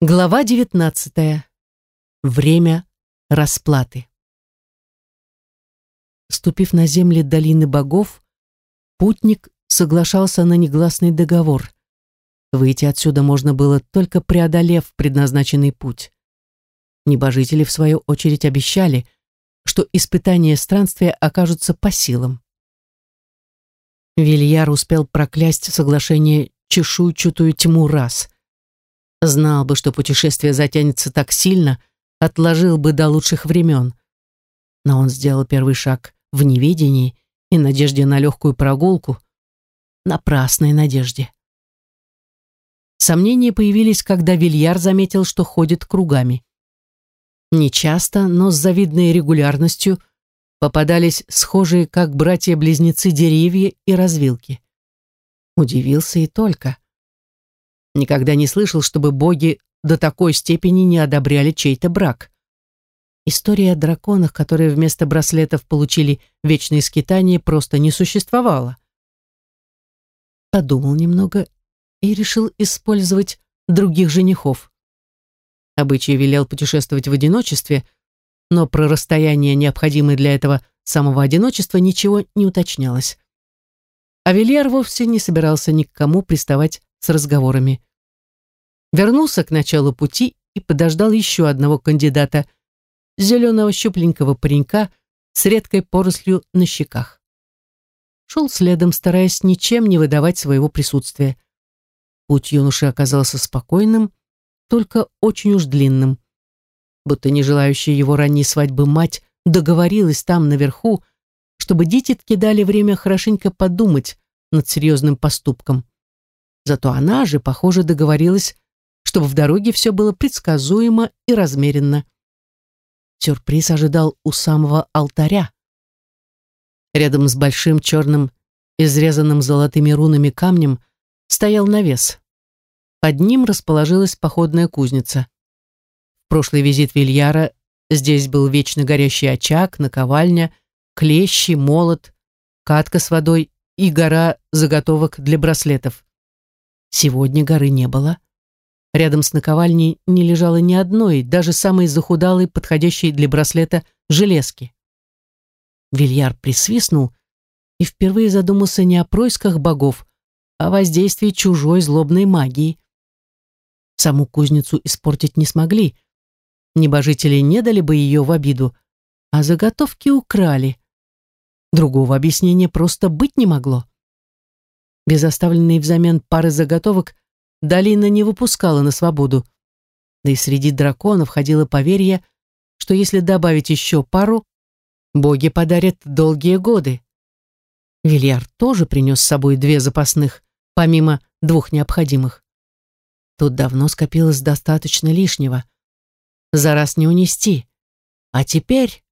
Глава 19. Время расплаты. Ступив на земли долины богов, путник соглашался на негласный договор. Выйти отсюда можно было только преодолев предназначенный путь. Небожители, в свою очередь, обещали, что испытания странствия окажутся по силам. Вильяр успел проклясть соглашение чешуйчатую тьму раз — Знал бы, что путешествие затянется так сильно, отложил бы до лучших времен. Но он сделал первый шаг в неведении и надежде на легкую прогулку, напрасной надежде. Сомнения появились, когда Вильяр заметил, что ходит кругами. Нечасто, но с завидной регулярностью попадались схожие, как братья-близнецы, деревья и развилки. Удивился и только. Никогда не слышал, чтобы боги до такой степени не одобряли чей-то брак. История о драконах, которые вместо браслетов получили вечные скитания, просто не существовала. Подумал немного и решил использовать других женихов. Обычай велел путешествовать в одиночестве, но про расстояние, необходимое для этого самого одиночества, ничего не уточнялось. А Вильяр вовсе не собирался ни к кому приставать с разговорами. Вернулся к началу пути и подождал еще одного кандидата, зеленого щупленького паренька с редкой порослью на щеках. Шел следом, стараясь ничем не выдавать своего присутствия. Путь юноши оказался спокойным, только очень уж длинным. Будто не желающая его ранней свадьбы мать договорилась там, наверху, чтобы дитятки дали время хорошенько подумать над серьезным поступком. Зато она же, похоже, договорилась, чтобы в дороге все было предсказуемо и размеренно. Сюрприз ожидал у самого алтаря. Рядом с большим черным, изрезанным золотыми рунами камнем стоял навес. Под ним расположилась походная кузница. В прошлый визит Вильяра здесь был вечно горящий очаг, наковальня, клещи, молот, катка с водой и гора заготовок для браслетов. Сегодня горы не было. Рядом с наковальней не лежало ни одной, даже самой захудалой, подходящей для браслета, железки. Вильяр присвистнул и впервые задумался не о происках богов, а о воздействии чужой злобной магии. Саму кузницу испортить не смогли. Небожители не дали бы ее в обиду, а заготовки украли. Другого объяснения просто быть не могло. Без оставленной взамен пары заготовок долина не выпускала на свободу. Да и среди драконов ходило поверье, что если добавить еще пару, боги подарят долгие годы. Вильяр тоже принес с собой две запасных, помимо двух необходимых. Тут давно скопилось достаточно лишнего. За раз не унести. А теперь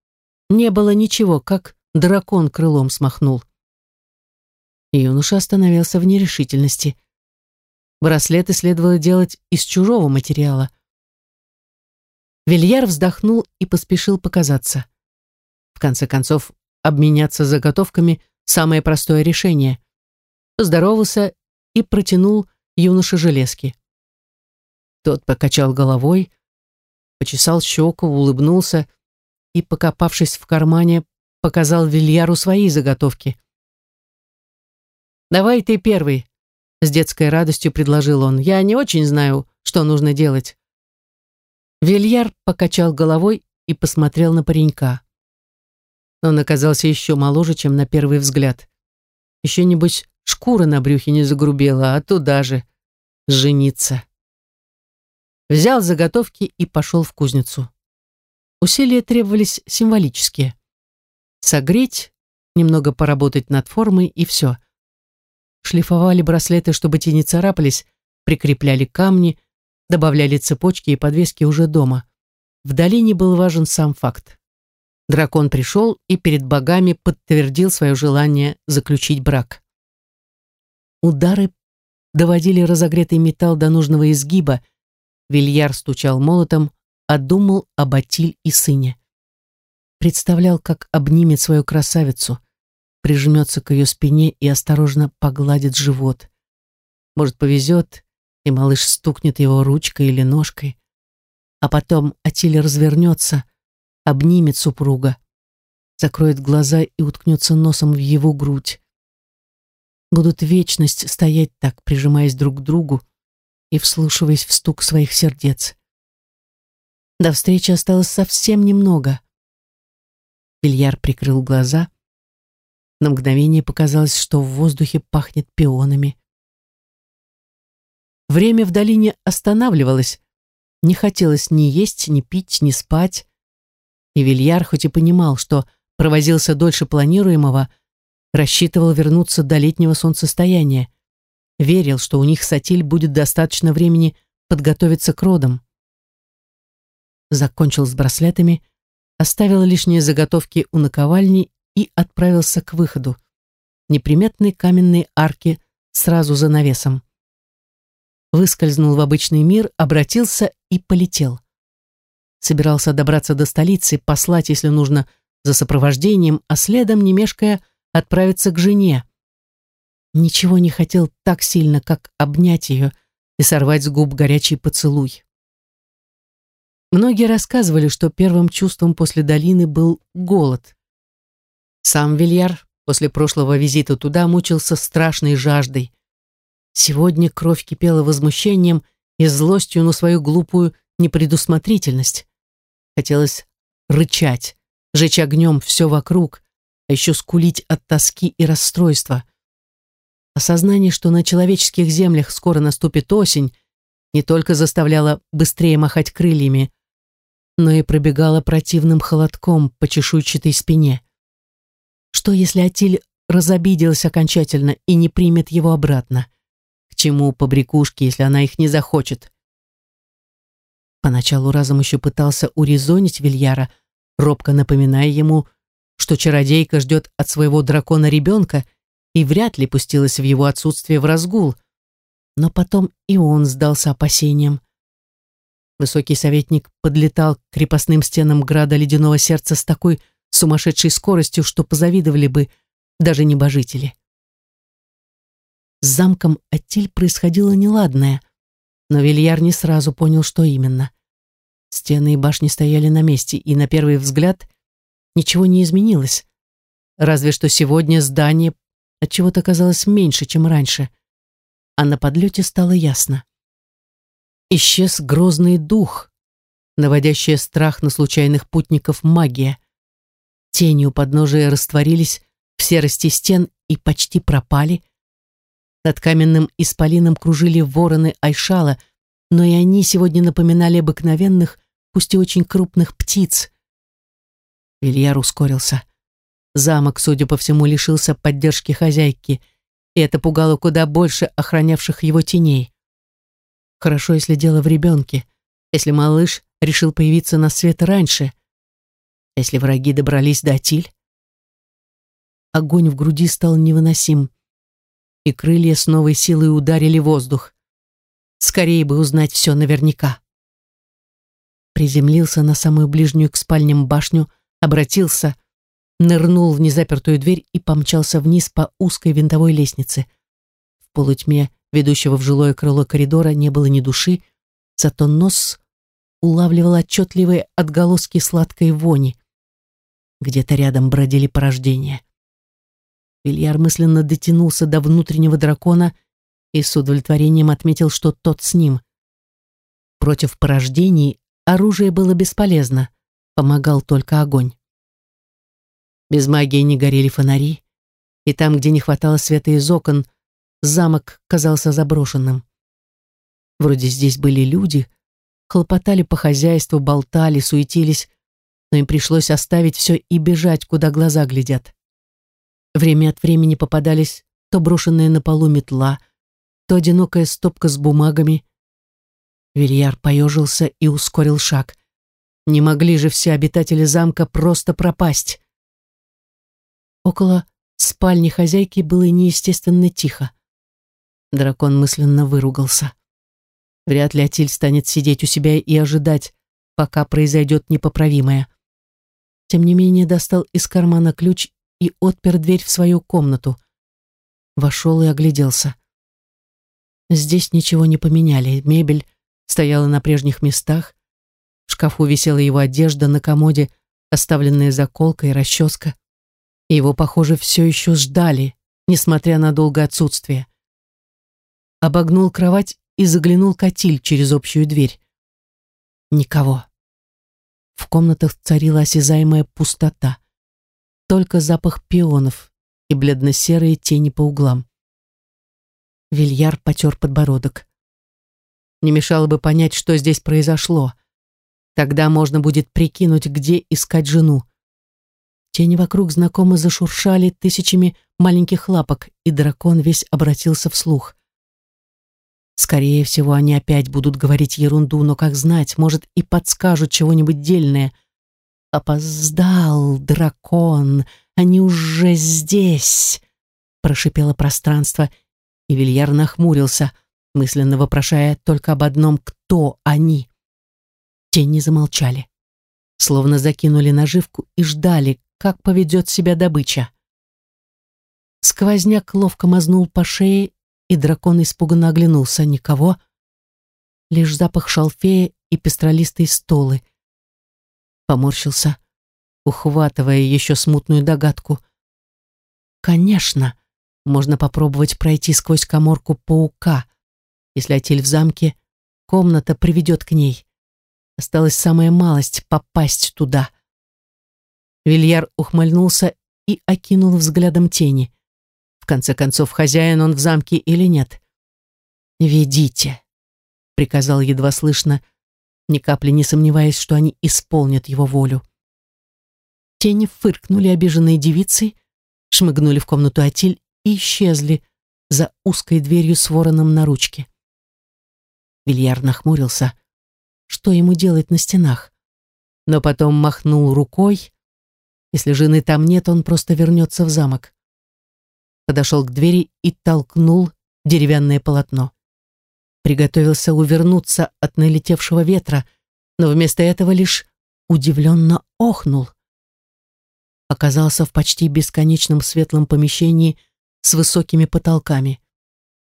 не было ничего, как дракон крылом смахнул. Юноша остановился в нерешительности. Браслеты следовало делать из чужого материала. Вильяр вздохнул и поспешил показаться. В конце концов, обменяться заготовками – самое простое решение. Поздоровался и протянул юноше железки. Тот покачал головой, почесал щеку, улыбнулся и, покопавшись в кармане, показал Вильяру свои заготовки. «Давай ты первый», с детской радостью предложил он. «Я не очень знаю, что нужно делать». Вильяр покачал головой и посмотрел на паренька. Он оказался еще моложе, чем на первый взгляд. Еще, небось, шкура на брюхе не загрубела, а туда же жениться. Взял заготовки и пошел в кузницу. Усилия требовались символические. Согреть, немного поработать над формой и все шлифовали браслеты, чтобы те не царапались, прикрепляли камни, добавляли цепочки и подвески уже дома. В долине был важен сам факт. Дракон пришел и перед богами подтвердил свое желание заключить брак. Удары доводили разогретый металл до нужного изгиба, Вильяр стучал молотом, а об Атиль и сыне. Представлял, как обнимет свою красавицу, прижмется к ее спине и осторожно погладит живот. Может, повезет, и малыш стукнет его ручкой или ножкой, а потом Атиль развернется, обнимет супруга, закроет глаза и уткнется носом в его грудь. Будут вечность стоять так, прижимаясь друг к другу и вслушиваясь в стук своих сердец. До встречи осталось совсем немного. Бильяр прикрыл глаза. На мгновение показалось, что в воздухе пахнет пионами. Время в долине останавливалось. Не хотелось ни есть, ни пить, ни спать. И Вильяр, хоть и понимал, что провозился дольше планируемого, рассчитывал вернуться до летнего солнцестояния. Верил, что у них с Атиль будет достаточно времени подготовиться к родам закончил с браслетами, оставил лишние заготовки у наковальни и отправился к выходу. Неприметной каменной арки сразу за навесом. Выскользнул в обычный мир, обратился и полетел. Собирался добраться до столицы, послать, если нужно, за сопровождением, а следом, не мешкая, отправиться к жене. Ничего не хотел так сильно, как обнять ее и сорвать с губ горячий поцелуй. Многие рассказывали, что первым чувством после долины был голод. Сам Вильяр после прошлого визита туда мучился страшной жаждой. Сегодня кровь кипела возмущением и злостью на свою глупую непредусмотрительность. Хотелось рычать, жечь огнем все вокруг, а еще скулить от тоски и расстройства. Осознание, что на человеческих землях скоро наступит осень, не только заставляло быстрее махать крыльями, но и пробегала противным холодком по чешуйчатой спине. Что, если Атиль разобиделась окончательно и не примет его обратно? К чему побрякушки, если она их не захочет? Поначалу разом еще пытался урезонить Вильяра, робко напоминая ему, что чародейка ждет от своего дракона ребенка и вряд ли пустилась в его отсутствие в разгул. Но потом и он сдался опасениям. Высокий советник подлетал к крепостным стенам града ледяного сердца с такой сумасшедшей скоростью, что позавидовали бы даже небожители. С замком Аттиль происходило неладное, но Вильяр не сразу понял, что именно. Стены и башни стояли на месте, и на первый взгляд ничего не изменилось. Разве что сегодня здание от чего-то казалось меньше, чем раньше. А на подлете стало ясно исчез грозный дух, наводящая страх на случайных путников магия. Тени у подножия растворились в серости стен и почти пропали. Над каменным исполином кружили вороны Айшала, но и они сегодня напоминали обыкновенных, пусть и очень крупных птиц. Ильяр ускорился. Замок, судя по всему, лишился поддержки хозяйки, и это пугало куда больше охранявших его теней. Хорошо, если дело в ребенке, если малыш решил появиться на свет раньше, если враги добрались до Атиль. Огонь в груди стал невыносим, и крылья с новой силой ударили воздух. Скорее бы узнать все наверняка. Приземлился на самую ближнюю к спальням башню, обратился, нырнул в незапертую дверь и помчался вниз по узкой винтовой лестнице. В полутьме ведущего в жилое крыло коридора, не было ни души, зато нос улавливал отчетливые отголоски сладкой вони. Где-то рядом бродили порождения. Вильяр мысленно дотянулся до внутреннего дракона и с удовлетворением отметил, что тот с ним. Против порождений оружие было бесполезно, помогал только огонь. Без магии не горели фонари, и там, где не хватало света из окон, замок казался заброшенным. Вроде здесь были люди, хлопотали по хозяйству, болтали, суетились, но им пришлось оставить все и бежать, куда глаза глядят. Время от времени попадались то брошенная на полу метла, то одинокая стопка с бумагами. Вильяр поежился и ускорил шаг. Не могли же все обитатели замка просто пропасть. Около спальни хозяйки было неестественно тихо. Дракон мысленно выругался. Вряд ли Атиль станет сидеть у себя и ожидать, пока произойдет непоправимое. Тем не менее достал из кармана ключ и отпер дверь в свою комнату. Вошел и огляделся. Здесь ничего не поменяли. Мебель стояла на прежних местах. В шкафу висела его одежда, на комоде оставленная заколка и расческа. его, похоже, все еще ждали, несмотря на долгое отсутствие. Обогнул кровать и заглянул Катиль через общую дверь. Никого. В комнатах царила осязаемая пустота. Только запах пионов и бледно-серые тени по углам. Вильяр потер подбородок. Не мешало бы понять, что здесь произошло. Тогда можно будет прикинуть, где искать жену. Тени вокруг знакомо зашуршали тысячами маленьких лапок, и дракон весь обратился вслух. Скорее всего, они опять будут говорить ерунду, но как знать, может, и подскажут чего-нибудь дельное. «Опоздал, дракон, они уже здесь!» Прошипело пространство, и Вильяр нахмурился, мысленно вопрошая только об одном «кто они?». Тени замолчали, словно закинули наживку и ждали, как поведет себя добыча. Сквозняк ловко мазнул по шее, и дракон испуганно оглянулся. Никого, лишь запах шалфея и пестролистые столы. Поморщился, ухватывая еще смутную догадку. Конечно, можно попробовать пройти сквозь коморку паука. Если отель в замке, комната приведет к ней. Осталась самая малость — попасть туда. Вильяр ухмыльнулся и окинул взглядом тени. В конце концов, хозяин он в замке или нет? «Ведите», — приказал едва слышно, ни капли не сомневаясь, что они исполнят его волю. Тени фыркнули обиженные девицы, шмыгнули в комнату Атиль и исчезли за узкой дверью с вороном на ручке. Вильяр нахмурился. Что ему делать на стенах? Но потом махнул рукой. Если жены там нет, он просто вернется в замок подошел к двери и толкнул деревянное полотно. Приготовился увернуться от налетевшего ветра, но вместо этого лишь удивленно охнул. Оказался в почти бесконечном светлом помещении с высокими потолками.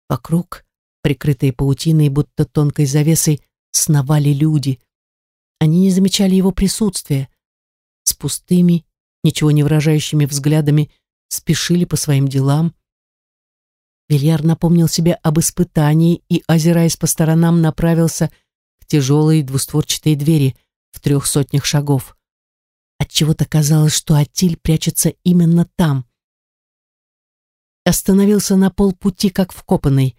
Вокруг, прикрытые паутиной, будто тонкой завесой, сновали люди. Они не замечали его присутствия. С пустыми, ничего не выражающими взглядами спешили по своим делам. Бильяр напомнил себе об испытании и, озираясь по сторонам, направился к тяжелой двустворчатой двери в трех сотнях шагов. Отчего-то казалось, что Атиль прячется именно там. Остановился на полпути, как вкопанный.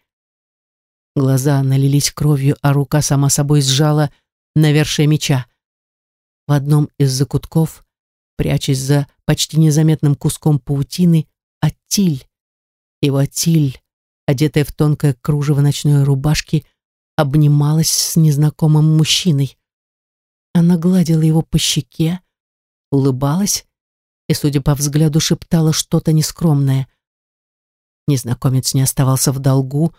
Глаза налились кровью, а рука сама собой сжала навершие меча. В одном из закутков прячась за почти незаметным куском паутины, Атиль. Его Атиль, одетая в тонкое кружево ночной рубашки, обнималась с незнакомым мужчиной. Она гладила его по щеке, улыбалась и, судя по взгляду, шептала что-то нескромное. Незнакомец не оставался в долгу,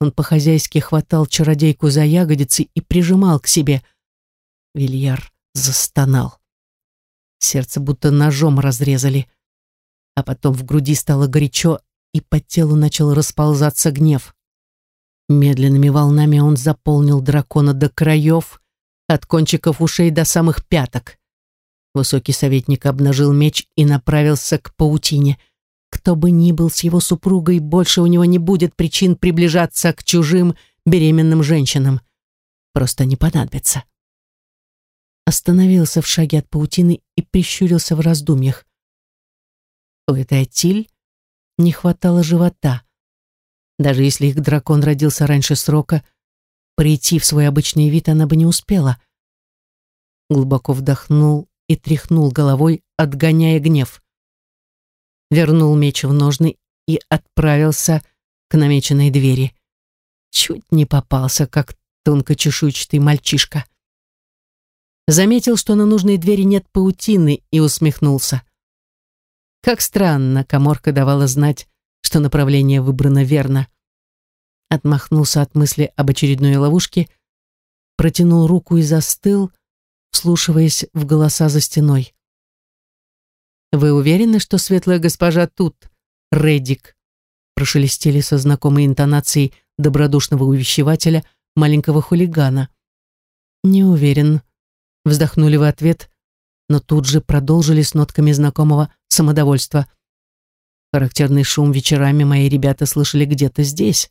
он по-хозяйски хватал чародейку за ягодицы и прижимал к себе. Вильяр застонал. Сердце будто ножом разрезали. А потом в груди стало горячо, и по телу начал расползаться гнев. Медленными волнами он заполнил дракона до краев, от кончиков ушей до самых пяток. Высокий советник обнажил меч и направился к паутине. Кто бы ни был с его супругой, больше у него не будет причин приближаться к чужим беременным женщинам. Просто не понадобится остановился в шаге от паутины и прищурился в раздумьях. У этой Атиль не хватало живота. Даже если их дракон родился раньше срока, прийти в свой обычный вид она бы не успела. Глубоко вдохнул и тряхнул головой, отгоняя гнев. Вернул меч в ножны и отправился к намеченной двери. Чуть не попался, как тонкочешуйчатый мальчишка заметил, что на нужной двери нет паутины, и усмехнулся. Как странно, коморка давала знать, что направление выбрано верно. Отмахнулся от мысли об очередной ловушке, протянул руку и застыл, вслушиваясь в голоса за стеной. «Вы уверены, что светлая госпожа тут, Редик?» прошелестели со знакомой интонацией добродушного увещевателя маленького хулигана. «Не уверен», — вздохнули в ответ, но тут же продолжили с нотками знакомого самодовольства. Характерный шум вечерами мои ребята слышали где-то здесь.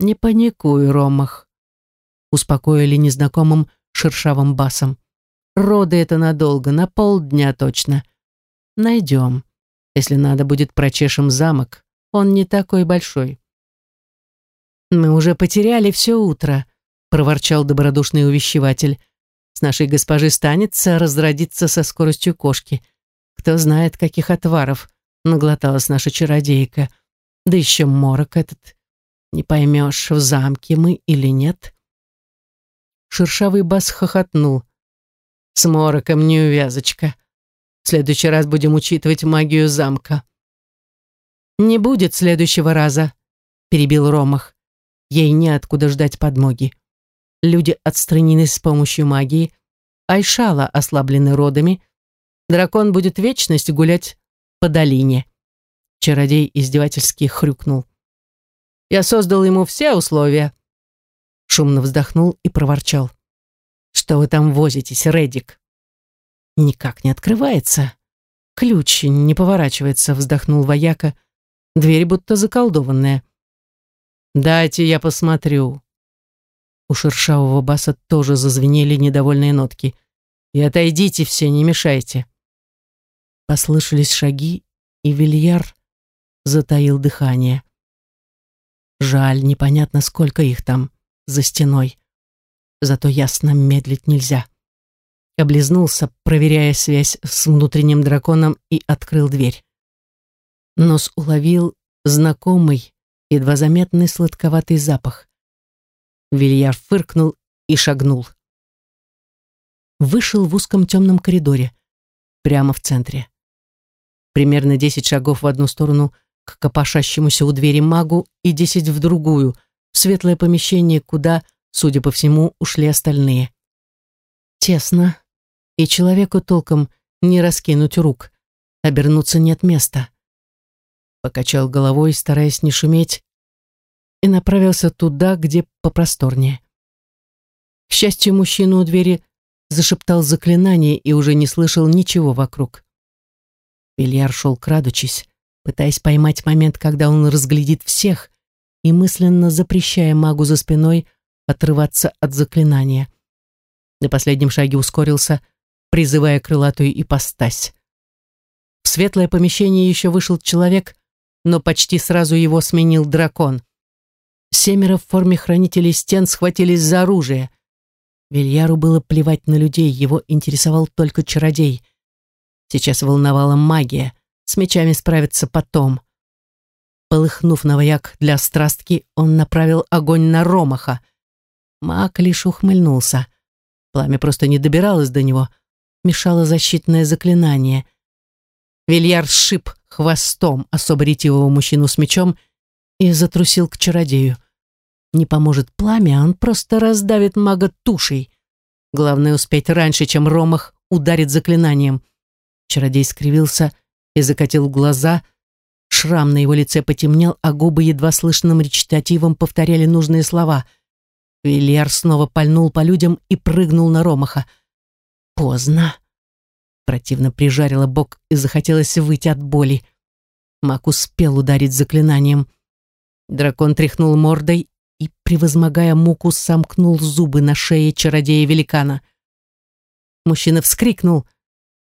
«Не паникуй, Ромах», — успокоили незнакомым шершавым басом. «Роды это надолго, на полдня точно. Найдем. Если надо будет, прочешем замок. Он не такой большой». «Мы уже потеряли все утро», — проворчал добродушный увещеватель. «С нашей госпожи станется разродиться со скоростью кошки. Кто знает, каких отваров наглоталась наша чародейка. Да еще морок этот. Не поймешь, в замке мы или нет». Шершавый бас хохотнул. «С мороком неувязочка. В следующий раз будем учитывать магию замка». «Не будет следующего раза», — перебил Ромах. Ей неоткуда ждать подмоги. Люди отстранены с помощью магии, Айшала ослаблены родами. Дракон будет вечность гулять по долине. Чародей издевательски хрюкнул. Я создал ему все условия. Шумно вздохнул и проворчал. Что вы там возитесь, Редик? Никак не открывается. Ключ не поворачивается, вздохнул вояка. Дверь будто заколдованная. «Дайте я посмотрю». У шершавого баса тоже зазвенели недовольные нотки. «И отойдите все, не мешайте». Послышались шаги, и Вильяр затаил дыхание. Жаль, непонятно, сколько их там, за стеной. Зато ясно, медлить нельзя. Облизнулся, проверяя связь с внутренним драконом, и открыл дверь. Нос уловил знакомый, едва заметный сладковатый запах. Вильяр фыркнул и шагнул. Вышел в узком темном коридоре, прямо в центре. Примерно десять шагов в одну сторону к копошащемуся у двери магу и десять в другую, в светлое помещение, куда, судя по всему, ушли остальные. Тесно, и человеку толком не раскинуть рук, обернуться нет места покачал головой, стараясь не шуметь, и направился туда, где попросторнее. К счастью, мужчина у двери зашептал заклинание и уже не слышал ничего вокруг. Бильяр шел крадучись, пытаясь поймать момент, когда он разглядит всех, и мысленно запрещая магу за спиной отрываться от заклинания. На последнем шаге ускорился, призывая крылатую ипостась. В светлое помещение еще вышел человек но почти сразу его сменил дракон. Семеро в форме хранителей стен схватились за оружие. Вильяру было плевать на людей, его интересовал только чародей. Сейчас волновала магия, с мечами справиться потом. Полыхнув на вояк для страстки, он направил огонь на Ромаха. Маг лишь ухмыльнулся. Пламя просто не добиралось до него, мешало защитное заклинание. Вильяр сшиб хвостом особо ретивого мужчину с мечом и затрусил к чародею. Не поможет пламя, он просто раздавит мага тушей. Главное успеть раньше, чем Ромах ударит заклинанием. Чародей скривился и закатил глаза. Шрам на его лице потемнел, а губы едва слышным речитативом повторяли нужные слова. Вильяр снова пальнул по людям и прыгнул на Ромаха. Поздно. Противно прижарила бок и захотелось выйти от боли. Мак успел ударить заклинанием. Дракон тряхнул мордой и, превозмогая муку, сомкнул зубы на шее чародея-великана. Мужчина вскрикнул.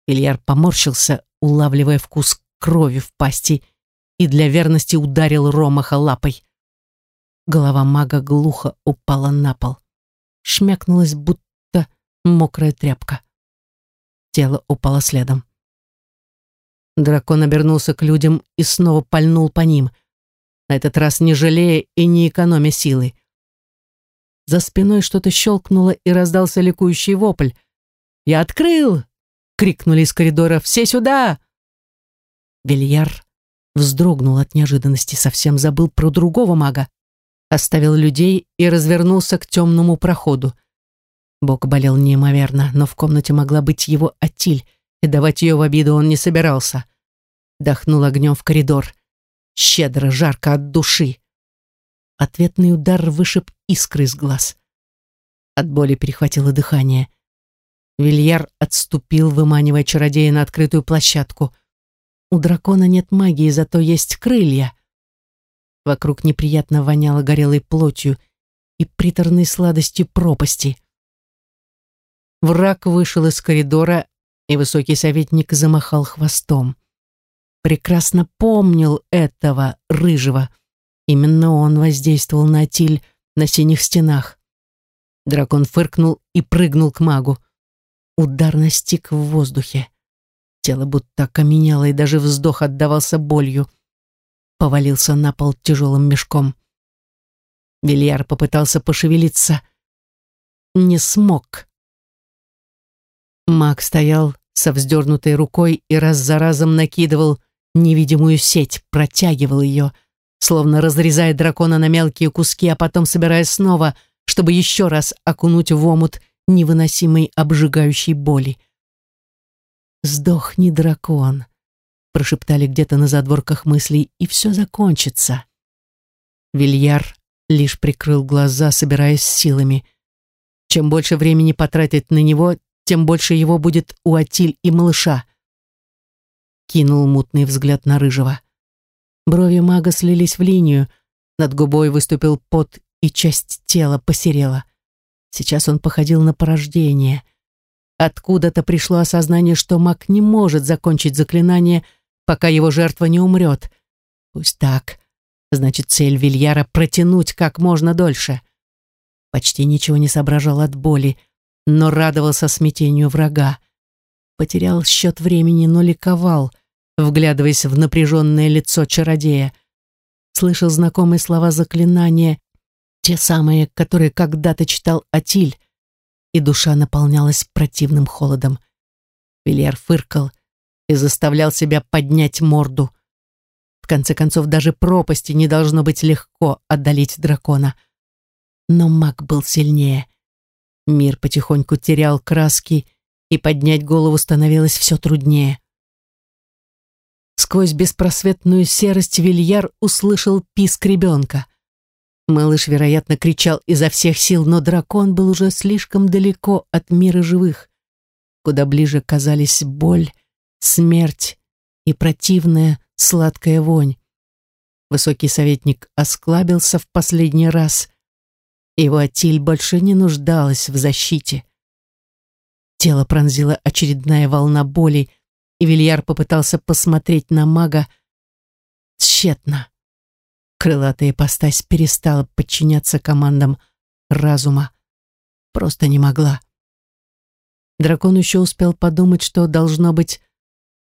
Ильяр поморщился, улавливая вкус крови в пасти, и для верности ударил Ромаха лапой. Голова мага глухо упала на пол. Шмякнулась, будто мокрая тряпка. Тело упало следом. Дракон обернулся к людям и снова пальнул по ним, на этот раз не жалея и не экономя силы. За спиной что-то щелкнуло и раздался ликующий вопль. «Я открыл!» — крикнули из коридора. «Все сюда!» Бельяр вздрогнул от неожиданности, совсем забыл про другого мага, оставил людей и развернулся к темному проходу. Бог болел неимоверно, но в комнате могла быть его Атиль, и давать ее в обиду он не собирался. Дохнул огнем в коридор. Щедро, жарко от души. Ответный удар вышиб искры из глаз. От боли перехватило дыхание. Вильяр отступил, выманивая чародея на открытую площадку. У дракона нет магии, зато есть крылья. Вокруг неприятно воняло горелой плотью и приторной сладостью пропасти. Враг вышел из коридора, и высокий советник замахал хвостом. Прекрасно помнил этого рыжего. Именно он воздействовал на Тиль на синих стенах. Дракон фыркнул и прыгнул к магу. Удар настиг в воздухе. Тело будто окаменело, и даже вздох отдавался болью. Повалился на пол тяжелым мешком. Вильяр попытался пошевелиться. Не смог. Маг стоял со вздернутой рукой и раз за разом накидывал невидимую сеть, протягивал ее, словно разрезая дракона на мелкие куски, а потом собирая снова, чтобы еще раз окунуть в омут невыносимой обжигающей боли. «Сдохни, дракон!» прошептали где-то на задворках мыслей, и все закончится. Вильяр лишь прикрыл глаза, собираясь силами. Чем больше времени потратить на него, тем больше его будет у Атиль и малыша. Кинул мутный взгляд на Рыжего. Брови мага слились в линию, над губой выступил пот, и часть тела посерела. Сейчас он походил на порождение. Откуда-то пришло осознание, что маг не может закончить заклинание, пока его жертва не умрет. Пусть так. Значит, цель Вильяра — протянуть как можно дольше. Почти ничего не соображал от боли, но радовался смятению врага. Потерял счет времени, но ликовал, вглядываясь в напряженное лицо чародея. Слышал знакомые слова заклинания те самые, которые когда-то читал Атиль, и душа наполнялась противным холодом. Вильяр фыркал и заставлял себя поднять морду. В конце концов, даже пропасти не должно быть легко отдалить дракона. Но маг был сильнее. Мир потихоньку терял краски, и поднять голову становилось все труднее. Сквозь беспросветную серость Вильяр услышал писк ребенка. Малыш, вероятно, кричал изо всех сил, но дракон был уже слишком далеко от мира живых. Куда ближе казались боль, смерть и противная сладкая вонь. Высокий советник осклабился в последний раз. Его Атиль больше не нуждалась в защите. Тело пронзила очередная волна боли, и Вильяр попытался посмотреть на мага тщетно. Крылатая ипостась перестала подчиняться командам разума. Просто не могла. Дракон еще успел подумать, что должно быть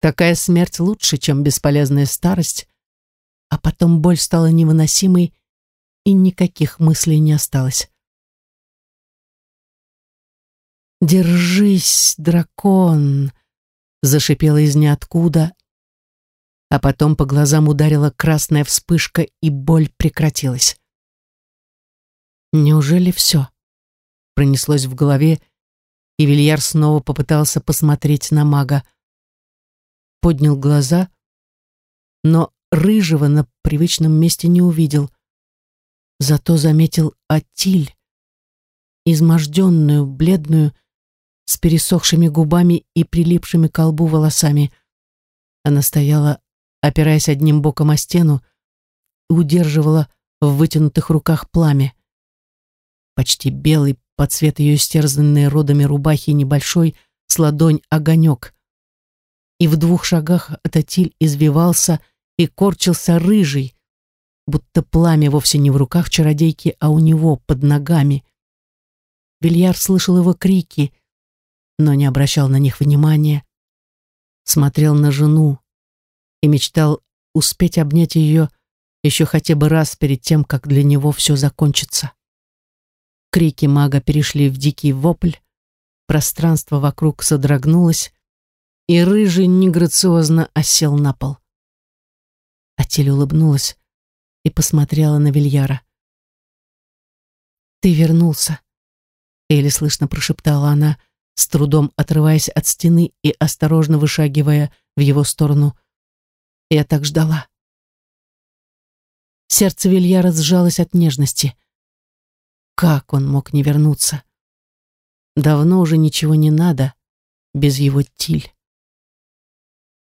такая смерть лучше, чем бесполезная старость, а потом боль стала невыносимой, и никаких мыслей не осталось. «Держись, дракон!» — зашипела из ниоткуда, а потом по глазам ударила красная вспышка, и боль прекратилась. Неужели все? Пронеслось в голове, и Вильяр снова попытался посмотреть на мага. Поднял глаза, но рыжего на привычном месте не увидел. Зато заметил Атиль, изможденную, бледную, с пересохшими губами и прилипшими к колбу волосами. Она стояла опираясь одним боком о стену, удерживала в вытянутых руках пламя. Почти белый, под цвет ее стерзанной родами рубахи небольшой, с ладонь огонек. И в двух шагах от Атиль извивался и корчился рыжий, будто пламя вовсе не в руках чародейки, а у него, под ногами. Вильяр слышал его крики, но не обращал на них внимания. Смотрел на жену, и мечтал успеть обнять ее еще хотя бы раз перед тем, как для него все закончится. Крики мага перешли в дикий вопль, пространство вокруг содрогнулось, и рыжий неграциозно осел на пол. Атель улыбнулась и посмотрела на Вильяра. «Ты вернулся», — еле слышно прошептала она, с трудом отрываясь от стены и осторожно вышагивая в его сторону. Я так ждала. Сердце Вильяра сжалось от нежности. Как он мог не вернуться? Давно уже ничего не надо без его тиль.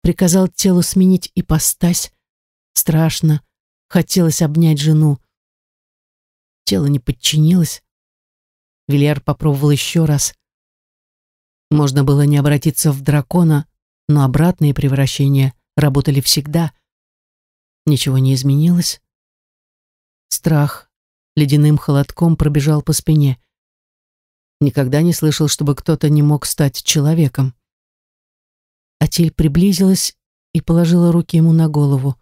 Приказал телу сменить ипостась. Страшно. Хотелось обнять жену. Тело не подчинилось. Вильяр попробовал еще раз. Можно было не обратиться в дракона, но обратные превращения работали всегда. Ничего не изменилось. Страх ледяным холодком пробежал по спине. Никогда не слышал, чтобы кто-то не мог стать человеком. Атиль приблизилась и положила руки ему на голову.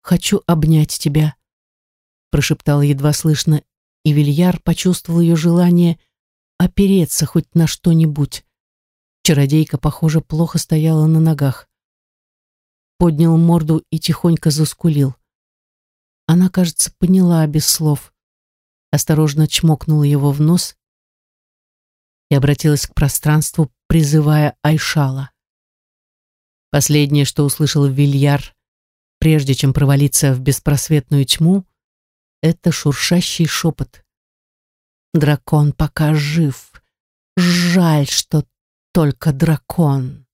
«Хочу обнять тебя», — прошептала едва слышно, и Вильяр почувствовал ее желание опереться хоть на что-нибудь. Чародейка, похоже, плохо стояла на ногах. Поднял морду и тихонько заскулил. Она, кажется, поняла без слов. Осторожно чмокнула его в нос и обратилась к пространству, призывая Айшала. Последнее, что услышал Вильяр, прежде чем провалиться в беспросветную тьму, это шуршащий шепот. Дракон пока жив. Жаль, что только дракон.